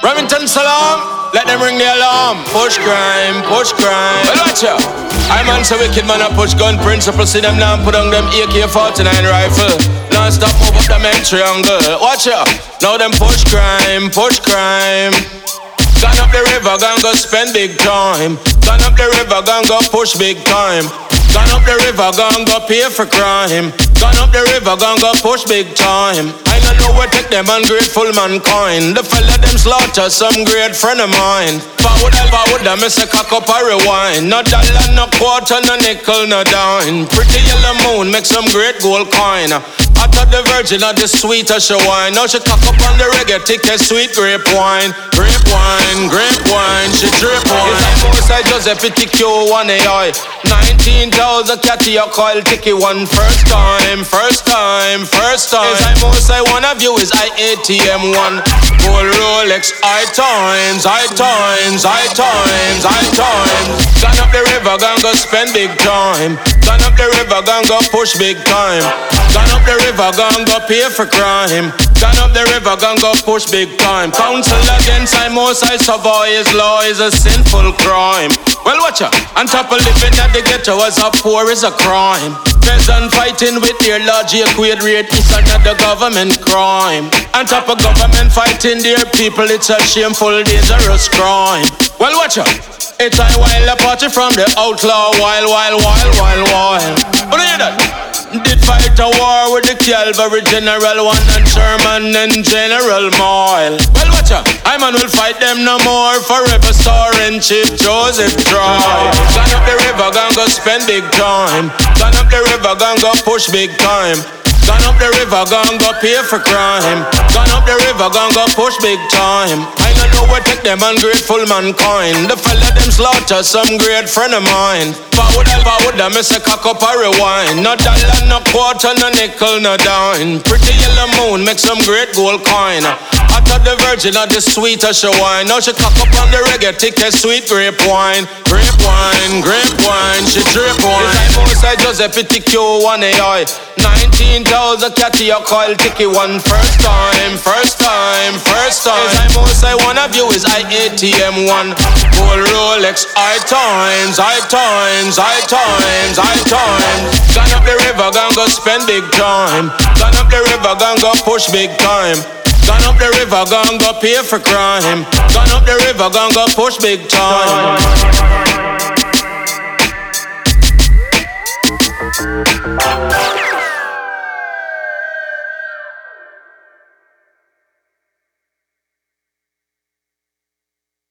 Remington Salam, let them ring the alarm. Push crime, push crime. Well, watch out. I man so wicked man, I push gun principle. See them now, put on them AK-49 rifle. Non-stop move up the main triangle. Watch out. Now them push crime, push crime. Gone up the river, gone go spend big time. Gone up the river, gone go push big time. Gone up the river, gone go pay for crime. Gone up the river, gone go push big time. I know where take them ungrateful mankind. The fella them slaughter some great friend of mine. Forward and forward, I miss a cock up a rewind. No dollar, no quarter, no nickel, no dime. Pretty yellow moon, make some great gold coin. I thought the virgin of the sweetest she wine. Now she cock up on the reggae, take a sweet grape wine. Grape wine, grape wine, she drip wine. It's like most I Giuseppe TQ1 AI. 19,000 catty a coil ticky one first time, first time, first time. It's like most I wanna view is I ATM one. Gold Rolex, I times, I times, I times, I times. River, gone go spend big time. Gone up the river, gone go push big time. Gone up the river, gone go pay for crime. Gone up the river, gone go push big time. Council against I most I survive his law is a sinful crime. Well, watch out. On top of living at the ghetto as a poor is a crime. Peasant fighting with their large equate rate is another government crime. On top of government fighting their people, it's a shameful, dangerous crime. Well, watch out. It's a wild party from the outlaw, wild, wild, wild, wild, wild. What do you that? Did fight a war with the Calvary General One and Sherman and General Moyle. Well, watch out, I man will fight them no more. Forever starring Chief Joseph Troy. Gone up the river, gonna go spend big time. Gone up the river, gonna go push big time. Gone up the river, gone go pay for crime. Gone up the river, gone go push big time. I don't know where take them ungrateful mankind. The fella them slaughter some great friend of mine. Forward and forward, I miss a cock up a rewind. No dollar, no quarter, no nickel, no dime. Pretty make some great gold coin. I thought the virgin of the sweetest she wine. Now she cock up on the reggae, a sweet grape wine. Grape wine, grape wine, she drip wine. It's like most I Giuseppe TQ1 AI. 19,000 catty a coil ticky one first time, first time, is I ATM one. Gold Rolex, I times, I times, I times, I times. Gone up the river, gone go spend big time. Gone up the river, gone go push big time. Gone up the river, gone go pay for crime. Gone up the river, gone go push big time.